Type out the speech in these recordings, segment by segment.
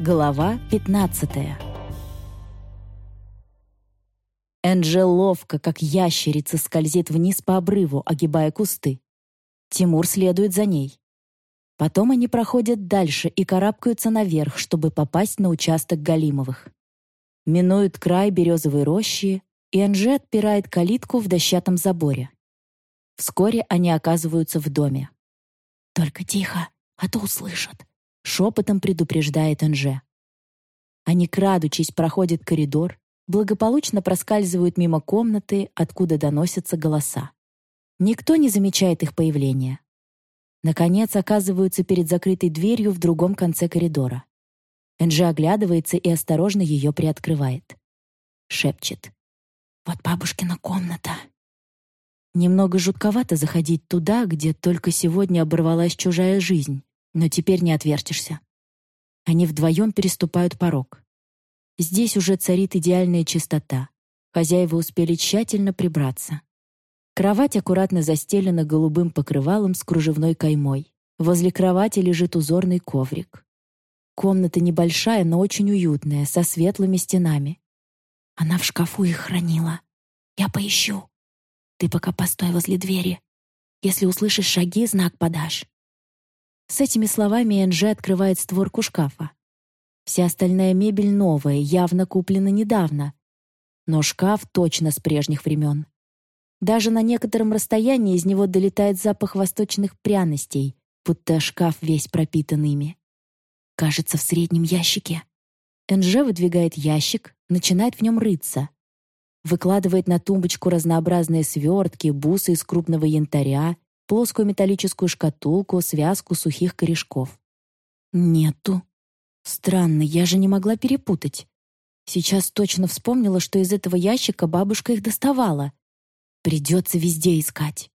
Глава 15 Энджел ловко, как ящерица, скользит вниз по обрыву, огибая кусты. Тимур следует за ней. Потом они проходят дальше и карабкаются наверх, чтобы попасть на участок Галимовых. Минуют край березовой рощи, и Энже отпирает калитку в дощатом заборе. Вскоре они оказываются в доме. «Только тихо, а то услышат», — шепотом предупреждает Энже. Они, крадучись, проходят коридор, благополучно проскальзывают мимо комнаты, откуда доносятся голоса. Никто не замечает их появления. Наконец оказываются перед закрытой дверью в другом конце коридора. Энджи оглядывается и осторожно ее приоткрывает. Шепчет. «Вот бабушкина комната». Немного жутковато заходить туда, где только сегодня оборвалась чужая жизнь, но теперь не отвертишься. Они вдвоем переступают порог. Здесь уже царит идеальная чистота. Хозяева успели тщательно прибраться. Кровать аккуратно застелена голубым покрывалом с кружевной каймой. Возле кровати лежит узорный коврик. Комната небольшая, но очень уютная, со светлыми стенами. Она в шкафу их хранила. Я поищу. Ты пока постой возле двери. Если услышишь шаги, знак подашь. С этими словами Энджи открывает створку шкафа. Вся остальная мебель новая, явно куплена недавно. Но шкаф точно с прежних времен. Даже на некотором расстоянии из него долетает запах восточных пряностей, будто шкаф весь пропитан ими. Кажется, в среднем ящике. Энже выдвигает ящик, начинает в нем рыться. Выкладывает на тумбочку разнообразные свертки, бусы из крупного янтаря, плоскую металлическую шкатулку, связку сухих корешков. Нету. Странно, я же не могла перепутать. Сейчас точно вспомнила, что из этого ящика бабушка их доставала. Придется везде искать.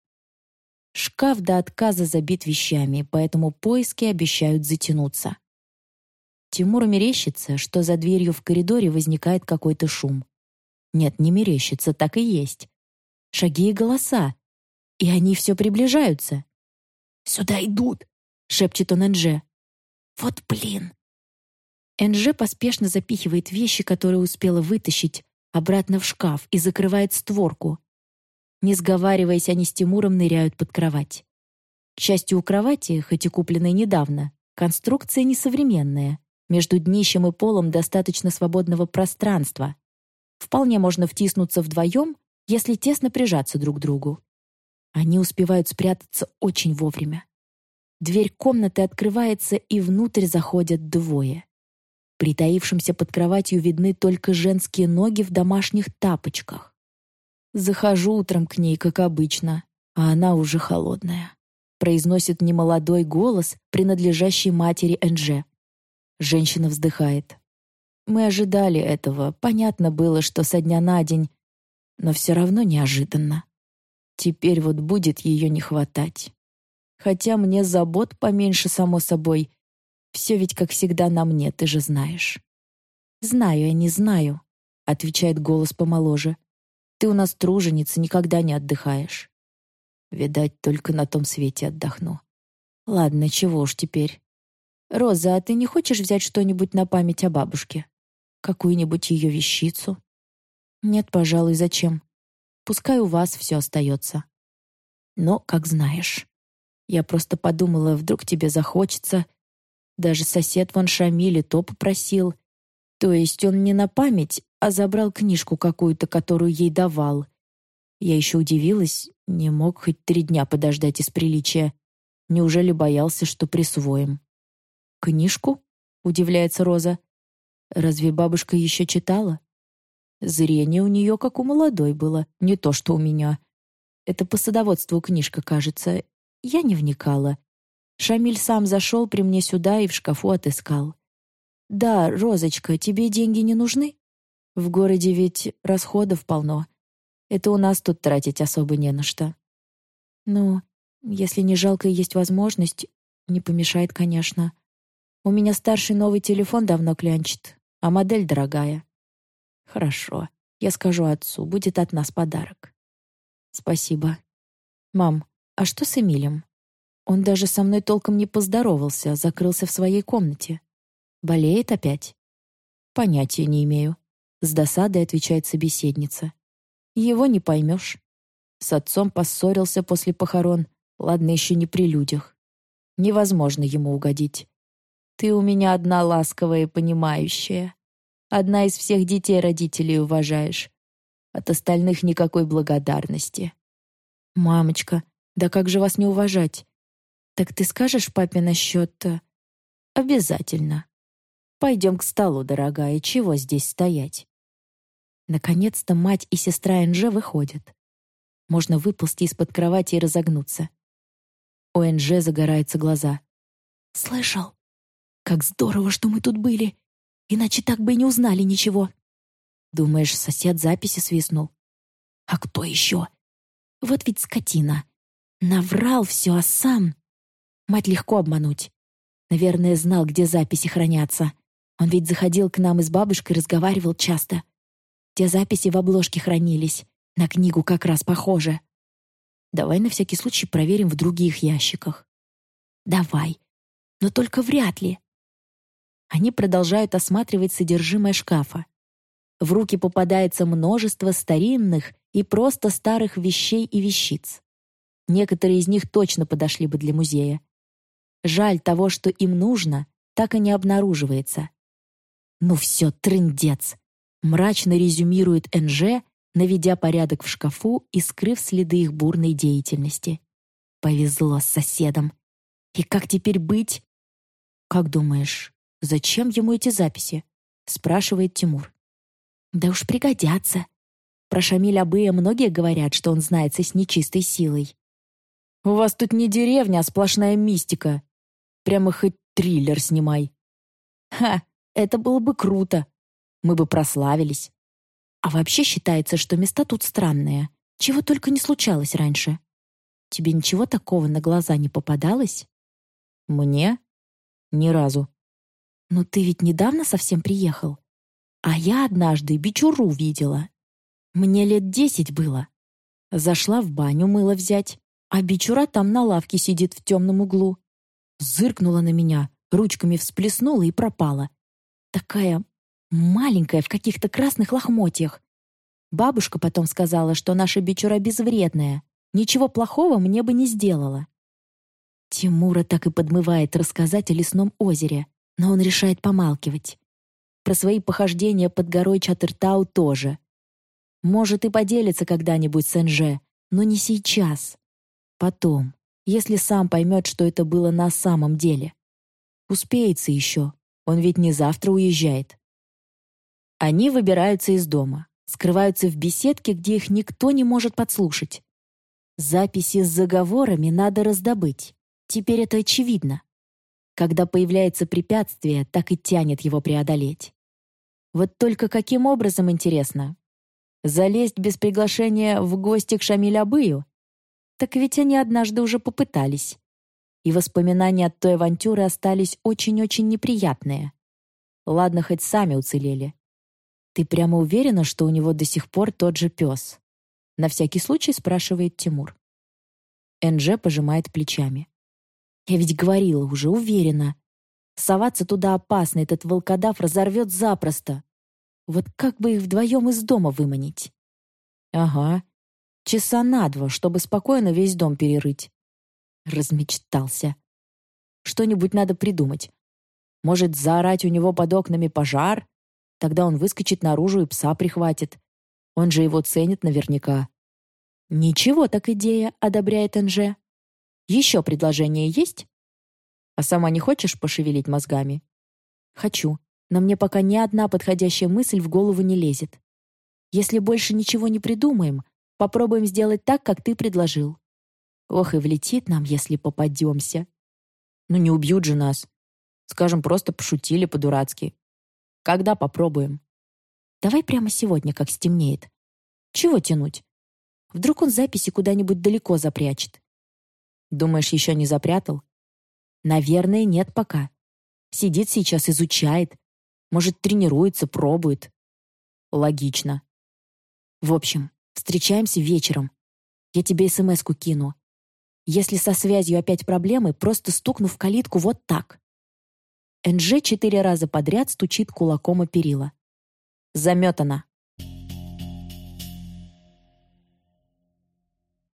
Шкаф до отказа забит вещами, поэтому поиски обещают затянуться. Тимуру мерещится, что за дверью в коридоре возникает какой-то шум. Нет, не мерещится, так и есть. Шаги и голоса. И они все приближаются. «Сюда идут!» — шепчет он Энже. «Вот блин!» Энже поспешно запихивает вещи, которые успела вытащить, обратно в шкаф и закрывает створку. Не сговариваясь, они с Тимуром ныряют под кровать. К счастью, у кровати, хоть и купленной недавно, конструкция несовременная. Между днищем и полом достаточно свободного пространства. Вполне можно втиснуться вдвоем, если тесно прижаться друг к другу. Они успевают спрятаться очень вовремя. Дверь комнаты открывается, и внутрь заходят двое. Притаившимся под кроватью видны только женские ноги в домашних тапочках. Захожу утром к ней, как обычно, а она уже холодная. Произносит немолодой голос, принадлежащий матери Энже. Женщина вздыхает. Мы ожидали этого, понятно было, что со дня на день, но все равно неожиданно. Теперь вот будет ее не хватать. Хотя мне забот поменьше, само собой, все ведь, как всегда, на мне, ты же знаешь». «Знаю, я не знаю», — отвечает голос помоложе. «Ты у нас труженица, никогда не отдыхаешь». Видать, только на том свете отдохну. Ладно, чего уж теперь. Роза, а ты не хочешь взять что-нибудь на память о бабушке? Какую-нибудь ее вещицу? Нет, пожалуй, зачем? Пускай у вас все остается. Но, как знаешь. Я просто подумала, вдруг тебе захочется, даже сосед вон Шамиль то попросил. То есть он не на память, а забрал книжку какую-то, которую ей давал. Я еще удивилась, не мог хоть три дня подождать из приличия. Неужели боялся, что присвоим? «Книжку?» — удивляется Роза. «Разве бабушка еще читала?» Зрение у нее как у молодой было, не то что у меня. Это по садоводству книжка, кажется. Я не вникала. Шамиль сам зашел при мне сюда и в шкафу отыскал. «Да, Розочка, тебе деньги не нужны? В городе ведь расходов полно. Это у нас тут тратить особо не на что». «Ну, если не жалко и есть возможность, не помешает, конечно. У меня старший новый телефон давно клянчит, а модель дорогая». «Хорошо, я скажу отцу, будет от нас подарок». «Спасибо. Мам, а что с Эмилем?» Он даже со мной толком не поздоровался, закрылся в своей комнате. Болеет опять? Понятия не имею. С досадой отвечает собеседница. Его не поймешь. С отцом поссорился после похорон, ладно, еще не при людях. Невозможно ему угодить. Ты у меня одна ласковая и понимающая. Одна из всех детей родителей уважаешь. От остальных никакой благодарности. Мамочка, да как же вас не уважать? Так ты скажешь папе насчет... Э, обязательно. Пойдем к столу, дорогая, чего здесь стоять? Наконец-то мать и сестра Энже выходят. Можно выползти из-под кровати и разогнуться. У Энже загораются глаза. «Слышал? Как здорово, что мы тут были. Иначе так бы и не узнали ничего. Думаешь, сосед записи свистнул? А кто еще? Вот ведь скотина. Наврал все, а сам... Мать легко обмануть. Наверное, знал, где записи хранятся. Он ведь заходил к нам и с бабушкой разговаривал часто. Те записи в обложке хранились. На книгу как раз похоже. Давай на всякий случай проверим в других ящиках. Давай. Но только вряд ли. Они продолжают осматривать содержимое шкафа. В руки попадается множество старинных и просто старых вещей и вещиц. Некоторые из них точно подошли бы для музея. Жаль того, что им нужно, так и не обнаруживается. «Ну все, трындец!» — мрачно резюмирует НЖ, наведя порядок в шкафу и скрыв следы их бурной деятельности. Повезло с соседом. И как теперь быть? Как думаешь, «Зачем ему эти записи?» — спрашивает Тимур. «Да уж пригодятся. Про Шамиля Абыя многие говорят, что он знается с нечистой силой». «У вас тут не деревня, а сплошная мистика. Прямо хоть триллер снимай». «Ха, это было бы круто. Мы бы прославились». А вообще считается, что места тут странные. Чего только не случалось раньше. Тебе ничего такого на глаза не попадалось? Мне? Ни разу. «Но ты ведь недавно совсем приехал. А я однажды бичуру видела. Мне лет десять было. Зашла в баню мыло взять, а бичура там на лавке сидит в темном углу. Зыркнула на меня, ручками всплеснула и пропала. Такая маленькая, в каких-то красных лохмотьях. Бабушка потом сказала, что наша бичура безвредная, ничего плохого мне бы не сделала. Тимура так и подмывает рассказать о лесном озере но он решает помалкивать. Про свои похождения под горой Чатыртау тоже. Может, и поделится когда-нибудь с Энже, но не сейчас. Потом, если сам поймет, что это было на самом деле. Успеется еще, он ведь не завтра уезжает. Они выбираются из дома, скрываются в беседке, где их никто не может подслушать. Записи с заговорами надо раздобыть. Теперь это очевидно. Когда появляется препятствие, так и тянет его преодолеть. Вот только каким образом, интересно? Залезть без приглашения в гости к Шамиль-Абыю? Так ведь они однажды уже попытались. И воспоминания от той авантюры остались очень-очень неприятные. Ладно, хоть сами уцелели. Ты прямо уверена, что у него до сих пор тот же пес? На всякий случай спрашивает Тимур. Энже пожимает плечами. Я ведь говорила уже, уверена. Соваться туда опасно, этот волкодав разорвет запросто. Вот как бы их вдвоем из дома выманить? Ага, часа на два, чтобы спокойно весь дом перерыть. Размечтался. Что-нибудь надо придумать. Может, заорать у него под окнами пожар? Тогда он выскочит наружу и пса прихватит. Он же его ценит наверняка. «Ничего так идея», — одобряет Энже. Еще предложение есть? А сама не хочешь пошевелить мозгами? Хочу, но мне пока ни одна подходящая мысль в голову не лезет. Если больше ничего не придумаем, попробуем сделать так, как ты предложил. Ох, и влетит нам, если попадемся. Ну не убьют же нас. Скажем, просто пошутили по-дурацки. Когда попробуем? Давай прямо сегодня, как стемнеет. Чего тянуть? Вдруг он записи куда-нибудь далеко запрячет. Думаешь, еще не запрятал? Наверное, нет пока. Сидит сейчас, изучает. Может, тренируется, пробует. Логично. В общем, встречаемся вечером. Я тебе СМС-ку кину. Если со связью опять проблемы, просто стукну в калитку вот так. Энже четыре раза подряд стучит кулаком о перила. Заметана.